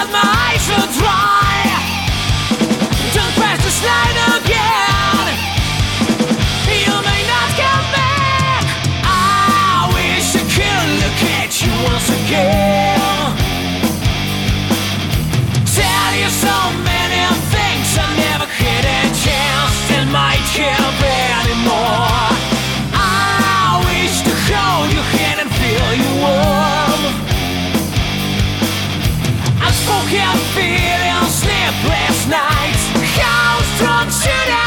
but my eyes are dry. Should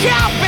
give no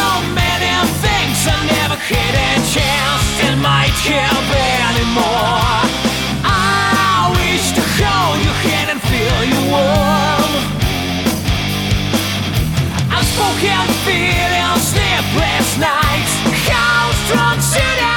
should I?